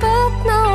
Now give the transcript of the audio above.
but now